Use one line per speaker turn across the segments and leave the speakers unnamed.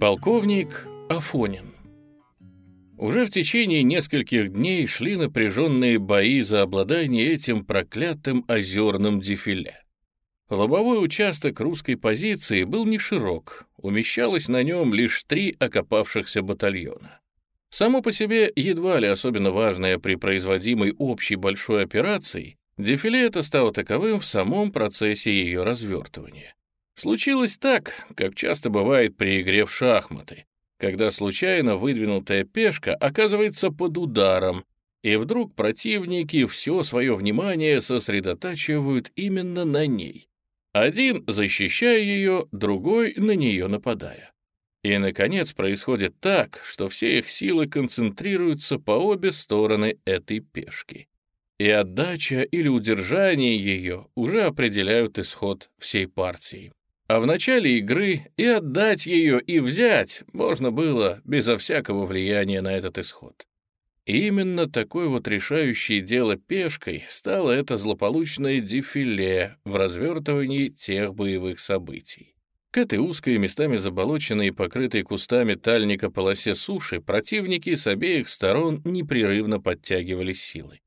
Полковник Афонин Уже в течение нескольких дней шли напряженные бои за обладание этим проклятым озерным дефиле. Лобовой участок русской позиции был не широк, умещалось на нем лишь три окопавшихся батальона. Само по себе едва ли особенно важное при производимой общей большой операции, дефиле это стало таковым в самом процессе ее развертывания. Случилось так, как часто бывает при игре в шахматы, когда случайно выдвинутая пешка оказывается под ударом, и вдруг противники все свое внимание сосредотачивают именно на ней. Один защищая ее, другой на нее нападая. И, наконец, происходит так, что все их силы концентрируются по обе стороны этой пешки. И отдача или удержание ее уже определяют исход всей партии. А в начале игры и отдать ее, и взять можно было безо всякого влияния на этот исход. И именно такой вот решающей дело пешкой стало это злополучное дефиле в развертывании тех боевых событий. К этой узкой, местами заболоченной и покрытой кустами тальника полосе суши противники с обеих сторон непрерывно подтягивали силы.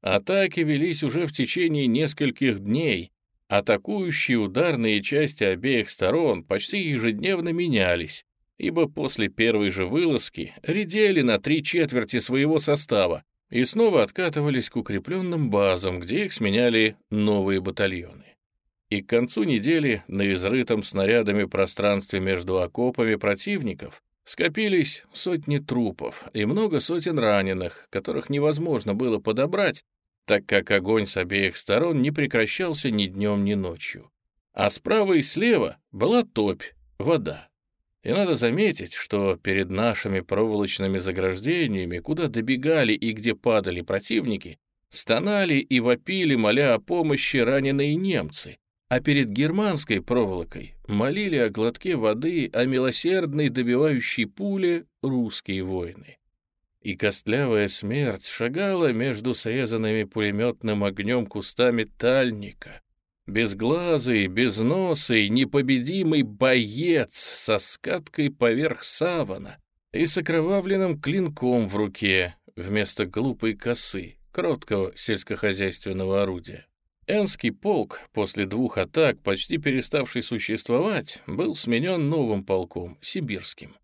Атаки велись уже в течение нескольких дней. Атакующие ударные части обеих сторон почти ежедневно менялись, ибо после первой же вылазки редели на три четверти своего состава и снова откатывались к укрепленным базам, где их сменяли новые батальоны. И к концу недели на изрытом снарядами пространстве между окопами противников скопились сотни трупов и много сотен раненых, которых невозможно было подобрать, так как огонь с обеих сторон не прекращался ни днем, ни ночью. А справа и слева была топь, вода. И надо заметить, что перед нашими проволочными заграждениями, куда добегали и где падали противники, стонали и вопили, моля о помощи раненые немцы, а перед германской проволокой молили о глотке воды, о милосердной добивающей пуле русские воины. И костлявая смерть шагала между срезанными пулеметным огнем кустами тальника, безглазый, безносый, непобедимый боец со скаткой поверх савана и с окровавленным клинком в руке вместо глупой косы, кроткого сельскохозяйственного орудия. Энский полк, после двух атак, почти переставший существовать, был сменен новым полком, сибирским.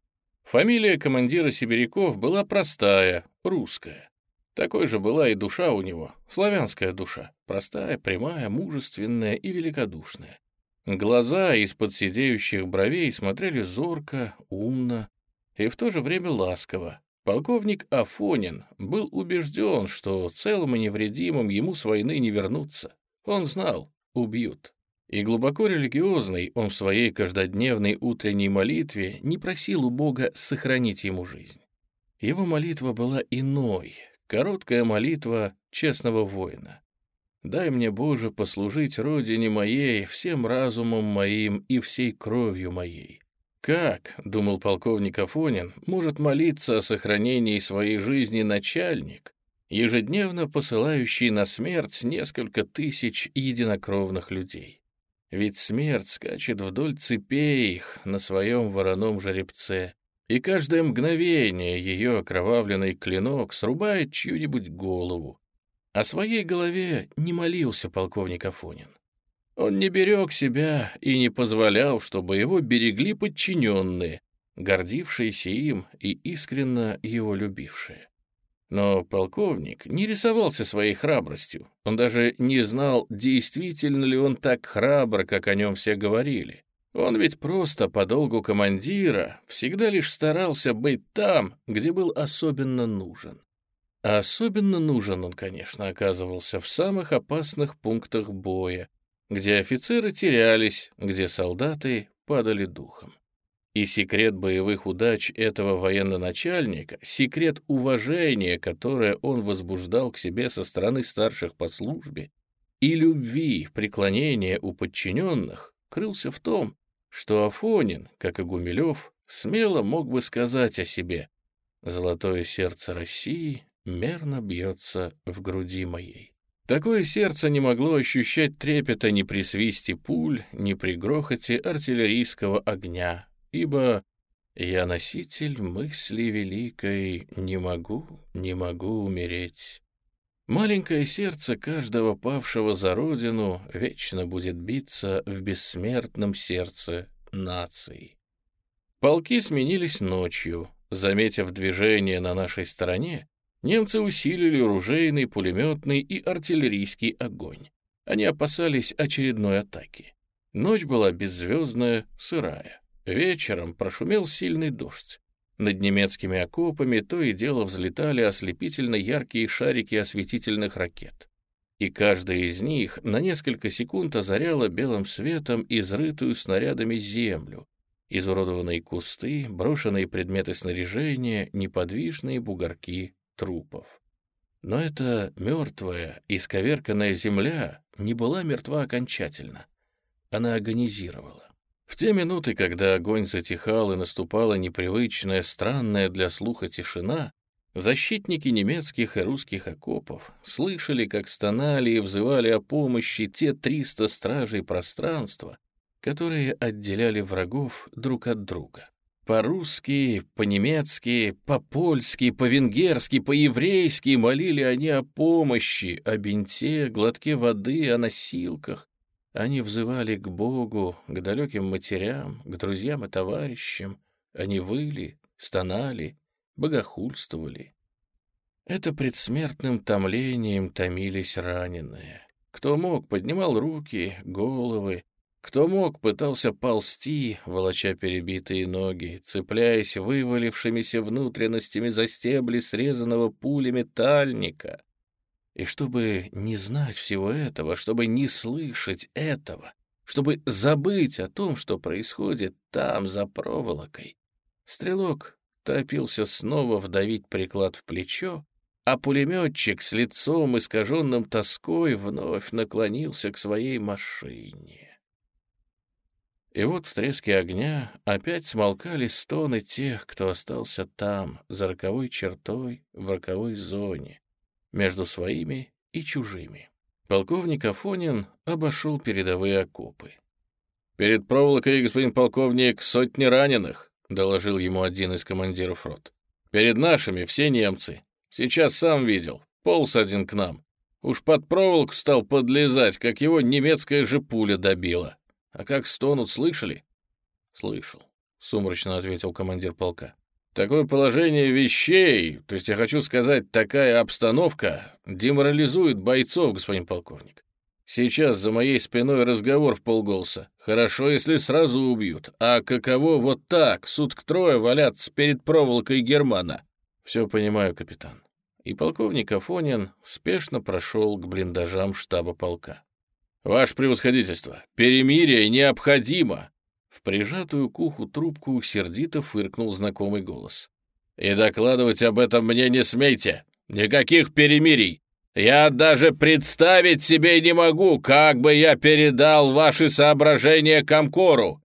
Фамилия командира сибиряков была простая, русская. Такой же была и душа у него, славянская душа, простая, прямая, мужественная и великодушная. Глаза из-под сидеющих бровей смотрели зорко, умно и в то же время ласково. Полковник Афонин был убежден, что целым и невредимым ему с войны не вернуться. Он знал, убьют. И глубоко религиозный он в своей каждодневной утренней молитве не просил у Бога сохранить ему жизнь. Его молитва была иной, короткая молитва честного воина. «Дай мне, Боже, послужить родине моей, всем разумом моим и всей кровью моей». Как, — думал полковник Афонин, — может молиться о сохранении своей жизни начальник, ежедневно посылающий на смерть несколько тысяч единокровных людей. Ведь смерть скачет вдоль цепей их на своем вороном жеребце, и каждое мгновение ее окровавленный клинок срубает чью-нибудь голову. О своей голове не молился полковник Афонин. Он не берег себя и не позволял, чтобы его берегли подчиненные, гордившиеся им и искренно его любившие. Но полковник не рисовался своей храбростью. Он даже не знал, действительно ли он так храбр, как о нем все говорили. Он ведь просто по долгу командира всегда лишь старался быть там, где был особенно нужен. А особенно нужен он, конечно, оказывался в самых опасных пунктах боя, где офицеры терялись, где солдаты падали духом. И секрет боевых удач этого военно-начальника, секрет уважения, которое он возбуждал к себе со стороны старших по службе, и любви, преклонения у подчиненных, крылся в том, что Афонин, как и Гумилев, смело мог бы сказать о себе «Золотое сердце России мерно бьется в груди моей». Такое сердце не могло ощущать трепета ни при свисте пуль, ни при грохоте артиллерийского огня, ибо Я носитель мысли великой, не могу, не могу умереть. Маленькое сердце каждого павшего за родину вечно будет биться в бессмертном сердце нации. Полки сменились ночью. Заметив движение на нашей стороне, немцы усилили ружейный, пулеметный и артиллерийский огонь. Они опасались очередной атаки. Ночь была беззвездная, сырая. Вечером прошумел сильный дождь. Над немецкими окопами то и дело взлетали ослепительно яркие шарики осветительных ракет. И каждая из них на несколько секунд озаряла белым светом изрытую снарядами землю, изуродованные кусты, брошенные предметы снаряжения, неподвижные бугорки трупов. Но эта мертвая, исковерканная земля не была мертва окончательно. Она агонизировала. В те минуты, когда огонь затихал и наступала непривычная, странная для слуха тишина, защитники немецких и русских окопов слышали, как стонали и взывали о помощи те 300 стражей пространства, которые отделяли врагов друг от друга. По-русски, по-немецки, по-польски, по-венгерски, по-еврейски молили они о помощи, о бинте, глотке воды, о носилках, они взывали к Богу, к далеким матерям, к друзьям и товарищам. Они выли, стонали, богохульствовали. Это предсмертным томлением томились раненые. Кто мог, поднимал руки, головы, кто мог, пытался ползти, волоча перебитые ноги, цепляясь вывалившимися внутренностями за стебли срезанного пулями тальника. И чтобы не знать всего этого, чтобы не слышать этого, чтобы забыть о том, что происходит там, за проволокой, стрелок торопился снова вдавить приклад в плечо, а пулеметчик с лицом, искаженным тоской, вновь наклонился к своей машине. И вот в треске огня опять смолкали стоны тех, кто остался там, за роковой чертой, в роковой зоне, между своими и чужими. Полковник Афонин обошел передовые окопы. «Перед проволокой, господин полковник, сотни раненых», — доложил ему один из командиров рот. «Перед нашими все немцы. Сейчас сам видел. Полз один к нам. Уж под проволоку стал подлезать, как его немецкая же пуля добила. А как стонут, слышали?» «Слышал», — сумрачно ответил командир полка. Такое положение вещей, то есть я хочу сказать, такая обстановка деморализует бойцов, господин полковник. Сейчас за моей спиной разговор в полголоса. Хорошо, если сразу убьют. А каково вот так, суток трое валяться перед проволокой Германа? Все понимаю, капитан. И полковник Афонин спешно прошел к блиндажам штаба полка. «Ваше превосходительство, перемирие необходимо!» В прижатую к уху трубку сердито фыркнул знакомый голос. «И докладывать об этом мне не смейте! Никаких перемирий! Я даже представить себе не могу, как бы я передал ваши соображения Комкору!»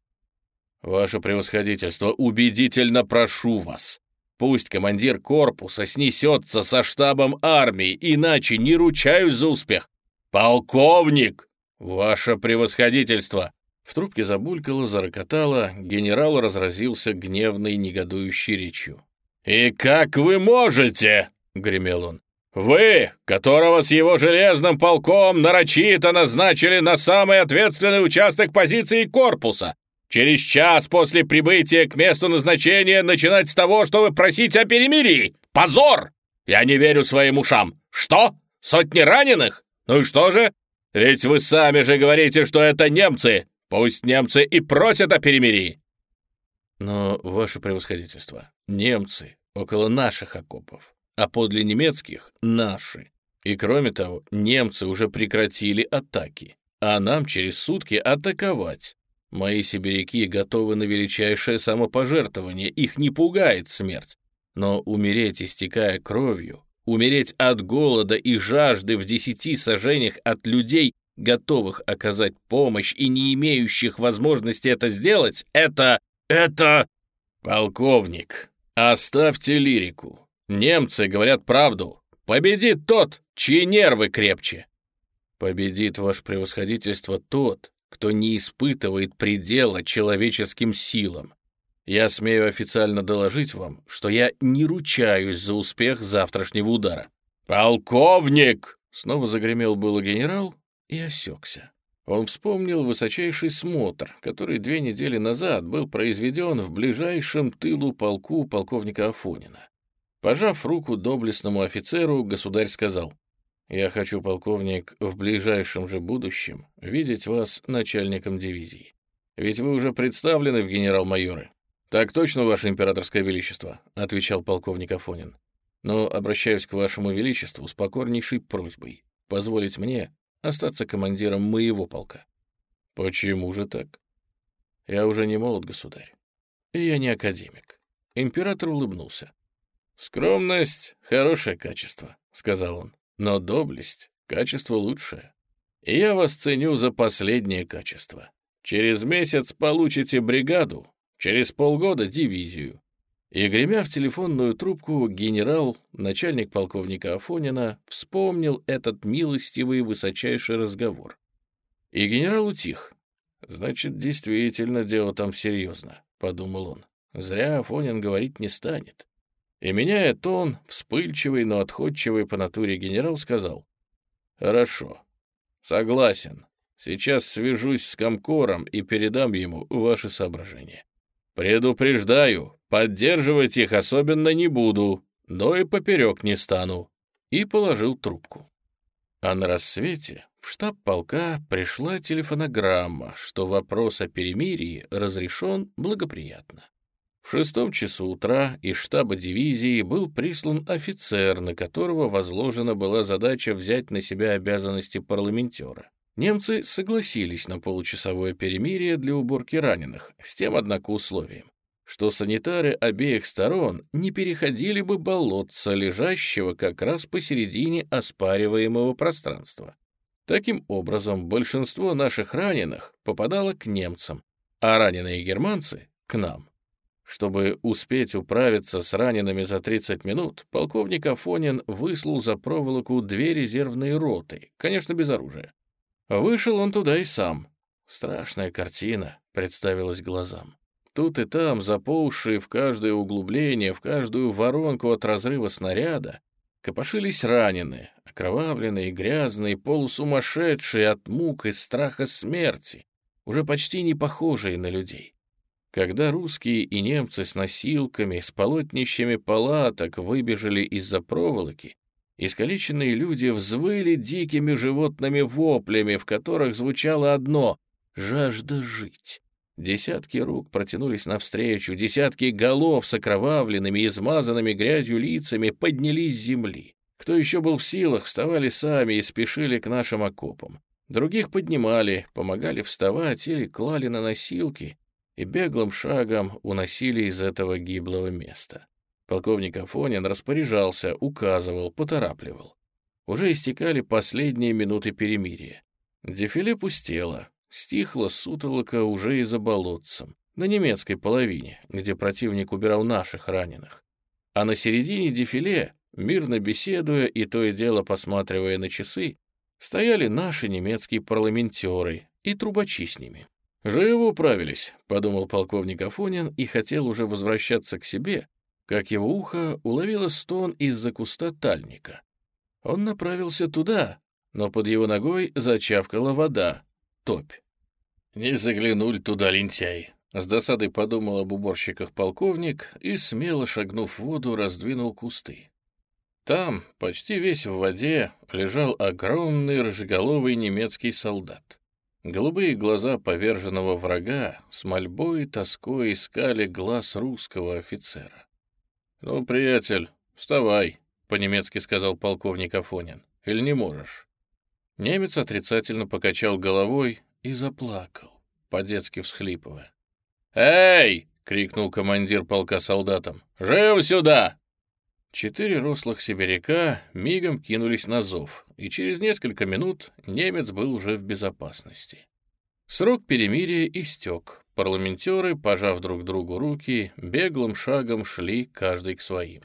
«Ваше превосходительство, убедительно прошу вас!» Пусть командир корпуса снесется со штабом армии, иначе не ручаюсь за успех. Полковник! Ваше превосходительство! В трубке забулькало, зарокотало, генерал разразился гневной, негодующей речью. «И как вы можете?» — гремел он. «Вы, которого с его железным полком нарочито назначили на самый ответственный участок позиции корпуса, через час после прибытия к месту назначения начинать с того, чтобы просить о перемирии! Позор! Я не верю своим ушам! Что? Сотни раненых? Ну и что же? Ведь вы сами же говорите, что это немцы! Пусть немцы и просят о перемирии. Но, ваше превосходительство, немцы около наших окопов, а подле немецких — наши. И кроме того, немцы уже прекратили атаки, а нам через сутки атаковать. Мои сибиряки готовы на величайшее самопожертвование, их не пугает смерть. Но умереть, истекая кровью, умереть от голода и жажды в десяти сажениях от людей, готовых оказать помощь и не имеющих возможности это сделать, это... это... Полковник, оставьте лирику. Немцы говорят правду. Победит тот, чьи нервы крепче. Победит ваше превосходительство тот, кто не испытывает предела человеческим силам. Я смею официально доложить вам, что я не ручаюсь за успех завтрашнего удара». «Полковник!» — снова загремел было генерал и осекся. Он вспомнил высочайший смотр, который две недели назад был произведен в ближайшем тылу полку полковника Афонина. Пожав руку доблестному офицеру, государь сказал, «Я хочу, полковник, в ближайшем же будущем видеть вас начальником дивизии. Ведь вы уже представлены в генерал-майоры». «Так точно, ваше императорское величество», — отвечал полковник Афонин. «Но обращаюсь к вашему величеству с покорнейшей просьбой позволить мне остаться командиром моего полка. Почему же так? Я уже не молод, государь. И я не академик. Император улыбнулся. «Скромность — хорошее качество», — сказал он. «Но доблесть — качество лучшее. И я вас ценю за последнее качество. Через месяц получите бригаду, через полгода — дивизию, и, гремя в телефонную трубку, генерал, начальник полковника Афонина, вспомнил этот милостивый высочайший разговор. И генерал утих. «Значит, действительно, дело там серьезно», — подумал он. «Зря Афонин говорить не станет». И, меняя тон, вспыльчивый, но отходчивый по натуре генерал сказал. «Хорошо. Согласен. Сейчас свяжусь с Комкором и передам ему ваши соображения. Предупреждаю, Поддерживать их особенно не буду, но и поперек не стану». И положил трубку. А на рассвете в штаб полка пришла телефонограмма, что вопрос о перемирии разрешен благоприятно. В шестом часу утра из штаба дивизии был прислан офицер, на которого возложена была задача взять на себя обязанности парламентера. Немцы согласились на получасовое перемирие для уборки раненых, с тем, однако, условием что санитары обеих сторон не переходили бы болотца, лежащего как раз посередине оспариваемого пространства. Таким образом, большинство наших раненых попадало к немцам, а раненые германцы — к нам. Чтобы успеть управиться с ранеными за 30 минут, полковник Афонин выслал за проволоку две резервные роты, конечно, без оружия. Вышел он туда и сам. Страшная картина представилась глазам. Тут и там, заползшие в каждое углубление, в каждую воронку от разрыва снаряда, копошились раненые, окровавленные, грязные, полусумасшедшие от мук и страха смерти, уже почти не похожие на людей. Когда русские и немцы с носилками, с полотнищами палаток выбежали из-за проволоки, искалеченные люди взвыли дикими животными воплями, в которых звучало одно — жажда жить. Десятки рук протянулись навстречу, десятки голов с окровавленными, измазанными грязью лицами поднялись с земли. Кто еще был в силах, вставали сами и спешили к нашим окопам. Других поднимали, помогали вставать или клали на носилки и беглым шагом уносили из этого гиблого места. Полковник Афонин распоряжался, указывал, поторапливал. Уже истекали последние минуты перемирия. Дефиле пустело, Стихла сутолока уже и за болотцем, на немецкой половине, где противник убирал наших раненых. А на середине дефиле, мирно беседуя и то и дело посматривая на часы, стояли наши немецкие парламентеры и трубачи с ними. «Живо управились», — подумал полковник Афонин и хотел уже возвращаться к себе, как его ухо уловило стон из-за куста тальника. Он направился туда, но под его ногой зачавкала вода, топь. «Не заглянули туда, лентяй!» С досадой подумал об уборщиках полковник и, смело шагнув в воду, раздвинул кусты. Там, почти весь в воде, лежал огромный рыжеголовый немецкий солдат. Голубые глаза поверженного врага с мольбой и тоской искали глаз русского офицера. «Ну, приятель, вставай», — по-немецки сказал полковник Афонин. «Или не можешь?» Немец отрицательно покачал головой и заплакал, по-детски всхлипывая. «Эй!» — крикнул командир полка солдатам. «Жив сюда!» Четыре рослых сибиряка мигом кинулись на зов, и через несколько минут немец был уже в безопасности. Срок перемирия истек. Парламентеры, пожав друг другу руки, беглым шагом шли каждый к своим.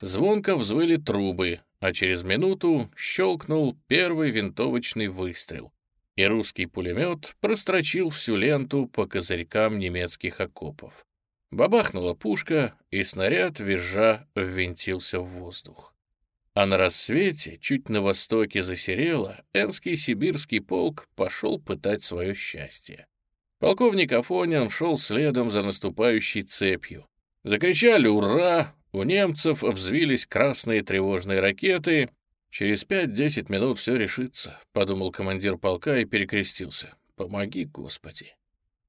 Звонко взвыли трубы, а через минуту щелкнул первый винтовочный выстрел, и русский пулемет прострочил всю ленту по козырькам немецких окопов. Бабахнула пушка, и снаряд, визжа, ввинтился в воздух. А на рассвете, чуть на востоке засерело, Энский сибирский полк пошел пытать свое счастье. Полковник Афонин шел следом за наступающей цепью. Закричали «Ура!», у немцев взвились красные тревожные ракеты. «Через пять-десять минут все решится», — подумал командир полка и перекрестился. «Помоги, Господи!»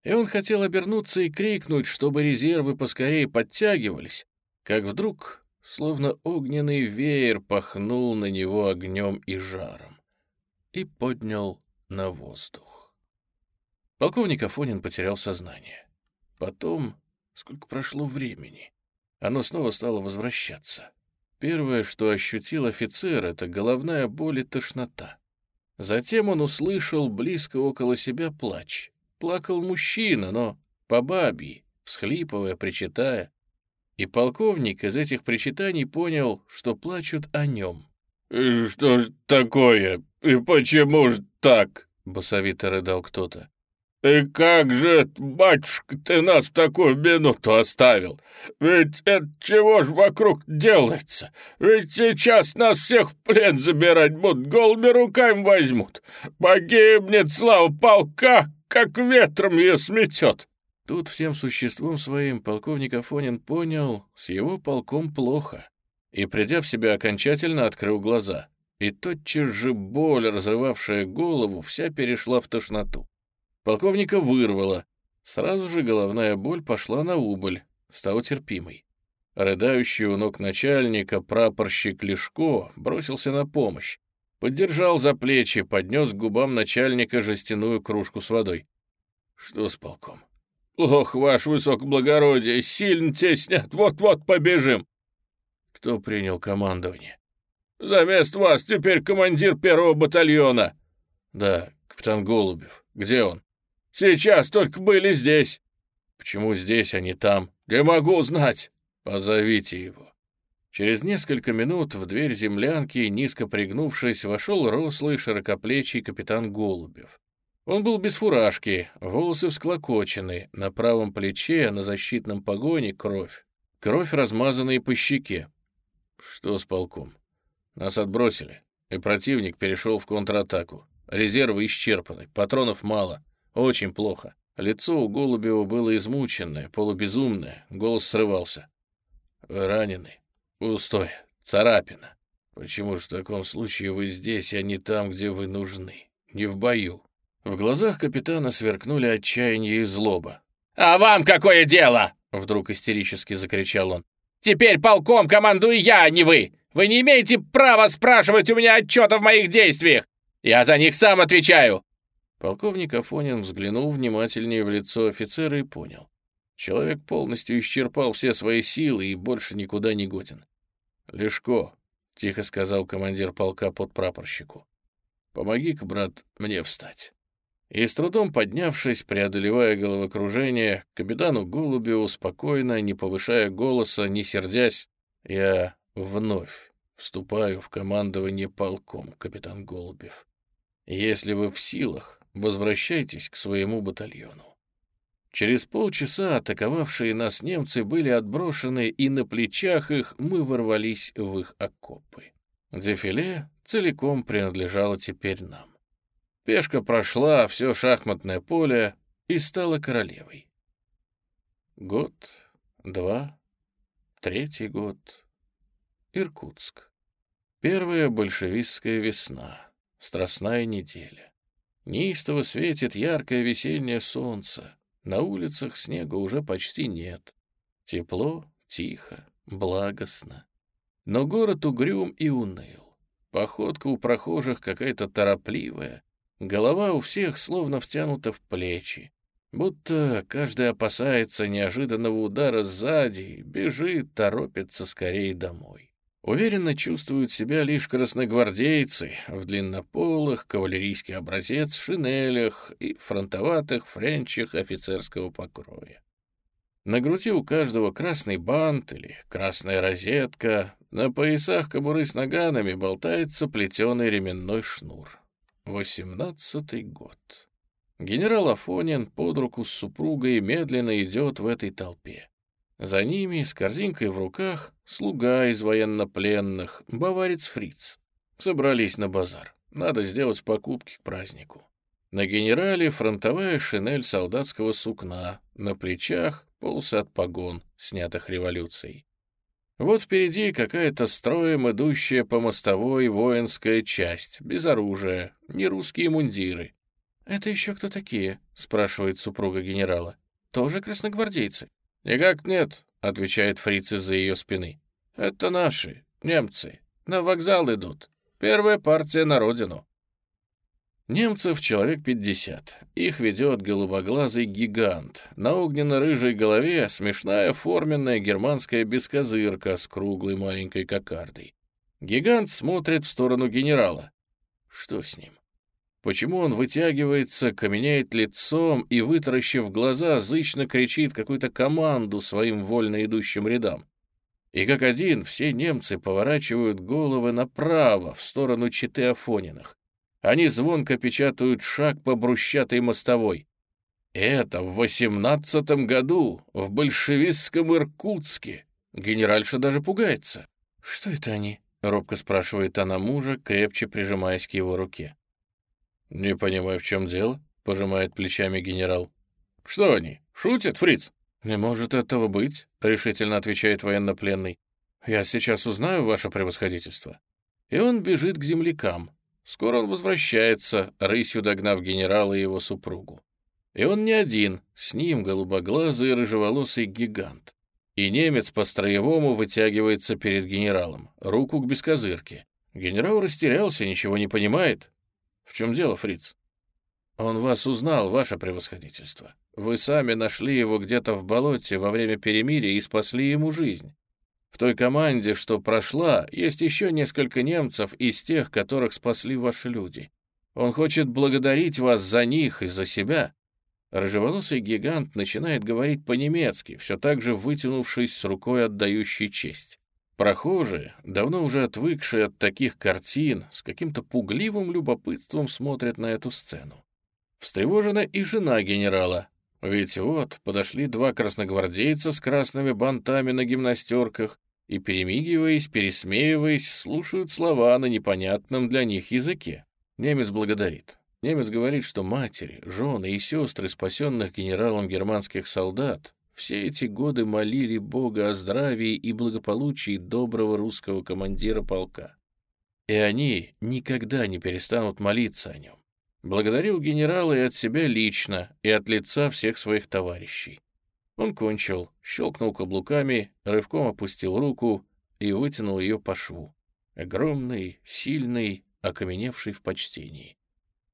И он хотел обернуться и крикнуть, чтобы резервы поскорее подтягивались, как вдруг, словно огненный веер, пахнул на него огнем и жаром и поднял на воздух. Полковник Афонин потерял сознание. Потом, сколько прошло времени, оно снова стало возвращаться. Первое, что ощутил офицер, — это головная боль и тошнота. Затем он услышал близко около себя плач. Плакал мужчина, но по бабьи, всхлипывая, причитая. И полковник из этих причитаний понял, что плачут о нем.
«Что ж такое? И почему ж так?»
— басовито рыдал кто-то.
«И как же, батюшка, ты нас в такую минуту оставил? Ведь это чего ж вокруг делается? Ведь сейчас нас всех в плен забирать будут, голыми руками возьмут. Погибнет слава полка, как ветром ее сметет!»
Тут всем существом своим полковник Афонин понял, с его полком плохо, и, придя в себя окончательно, открыл глаза. И тотчас же боль, разрывавшая голову, вся перешла в тошноту. Полковника вырвало. Сразу же головная боль пошла на убыль, стала терпимой. Рыдающий у ног начальника прапорщик Лешко бросился на помощь. Поддержал за плечи, поднес к губам начальника жестяную кружку с водой. «Что с полком?»
«Ох, ваш высокоблагородие, сильно теснят, вот-вот побежим!»
«Кто принял командование?»
«За место вас теперь командир первого батальона!»
«Да, капитан Голубев. Где он?»
Сейчас только были здесь».
«Почему здесь, а не там?»
«Не могу знать».
«Позовите его». Через несколько минут в дверь землянки, низко пригнувшись, вошел рослый широкоплечий капитан Голубев. Он был без фуражки, волосы всклокочены, на правом плече, на защитном погоне кровь. Кровь, размазанная по щеке. Что с полком? Нас отбросили, и противник перешел в контратаку. Резервы исчерпаны, патронов мало. Очень плохо. Лицо у Голубева было измученное, полубезумное, голос срывался. «Вы ранены? Устой, царапина. Почему же в таком случае вы здесь, а не там, где вы нужны? Не в бою?» В глазах капитана сверкнули отчаяние и злоба.
«А вам какое дело?»
— вдруг истерически закричал он.
«Теперь полком командую я, а не вы! Вы не имеете права спрашивать у меня отчета в моих действиях! Я за них сам отвечаю!
Полковник Афонин взглянул внимательнее в лицо офицера и понял. Человек полностью исчерпал все свои силы и больше никуда не годен. «Лешко», — тихо сказал командир полка под прапорщику, — «помоги-ка, брат, мне встать». И с трудом поднявшись, преодолевая головокружение, капитану Голубеву спокойно, не повышая голоса, не сердясь, «Я вновь вступаю в командование полком, капитан Голубев. Если вы в силах, Возвращайтесь к своему батальону. Через полчаса атаковавшие нас немцы были отброшены, и на плечах их мы ворвались в их окопы. Дефиле целиком принадлежало теперь нам. Пешка прошла все шахматное поле и стала королевой. Год, два, третий год. Иркутск. Первая большевистская весна, страстная неделя. Неистово светит яркое весеннее солнце. На улицах снега уже почти нет. Тепло, тихо, благостно. Но город угрюм и уныл. Походка у прохожих какая-то торопливая. Голова у всех словно втянута в плечи. Будто каждый опасается неожиданного удара сзади, бежит, торопится скорее домой. Уверенно чувствуют себя лишь красногвардейцы в длиннополых, кавалерийский образец, шинелях и фронтоватых френчах офицерского покроя. На груди у каждого красный бант или красная розетка, на поясах кобуры с наганами болтается плетеный ременной шнур. Восемнадцатый год. Генерал Афонин под руку с супругой медленно идет в этой толпе. За ними, с корзинкой в руках, слуга из военнопленных, баварец Фриц. Собрались на базар. Надо сделать покупки к празднику. На генерале фронтовая шинель солдатского сукна, на плечах полсад погон, снятых революцией. Вот впереди какая-то строем идущая по мостовой воинская часть, без оружия, не русские мундиры. «Это еще кто такие?» — спрашивает супруга генерала. «Тоже красногвардейцы?» «Никак нет», — отвечает фриц из-за ее спины. «Это наши, немцы. На вокзал идут. Первая партия на родину». Немцев человек пятьдесят. Их ведет голубоглазый гигант. На огненно-рыжей голове смешная форменная германская бескозырка с круглой маленькой кокардой. Гигант смотрит в сторону генерала. Что с ним? Почему он вытягивается, каменяет лицом и, вытаращив глаза, зычно кричит какую-то команду своим вольно идущим рядам? И как один все немцы поворачивают головы направо, в сторону Читы Афониных. Они звонко печатают шаг по брусчатой мостовой. Это в восемнадцатом году, в большевистском Иркутске. Генеральша даже пугается. «Что это они?» — робко спрашивает она мужа, крепче прижимаясь к его руке. «Не понимаю, в чем дело», — пожимает плечами генерал. «Что они, шутят, фриц?» «Не может этого быть», — решительно отвечает военнопленный. «Я сейчас узнаю ваше превосходительство». И он бежит к землякам, Скоро он возвращается, рысью догнав генерала и его супругу. И он не один, с ним голубоглазый рыжеволосый гигант. И немец по-строевому вытягивается перед генералом, руку к бескозырке. Генерал растерялся, ничего не понимает. В чем дело, фриц? Он вас узнал, ваше превосходительство. Вы сами нашли его где-то в болоте во время перемирия и спасли ему жизнь. В той команде, что прошла, есть еще несколько немцев из тех, которых спасли ваши люди. Он хочет благодарить вас за них и за себя». Рыжеволосый гигант начинает говорить по-немецки, все так же вытянувшись с рукой, отдающей честь. Прохожие, давно уже отвыкшие от таких картин, с каким-то пугливым любопытством смотрят на эту сцену. Встревожена и жена генерала, ведь вот подошли два красногвардейца с красными бантами на гимнастерках и, перемигиваясь, пересмеиваясь, слушают слова на непонятном для них языке. Немец благодарит. Немец говорит, что матери, жены и сестры спасенных генералом германских солдат все эти годы молили Бога о здравии и благополучии доброго русского командира полка. И они никогда не перестанут молиться о нем. Благодарил генерала и от себя лично, и от лица всех своих товарищей. Он кончил, щелкнул каблуками, рывком опустил руку и вытянул ее по шву. Огромный, сильный, окаменевший в почтении.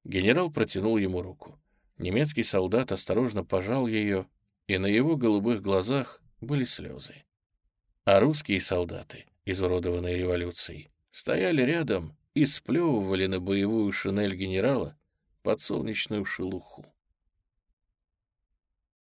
Генерал протянул ему руку. Немецкий солдат осторожно пожал ее, и на его голубых глазах были слезы. А русские солдаты, изуродованные революцией, стояли рядом и сплевывали на боевую шинель генерала, подсолнечную шелуху.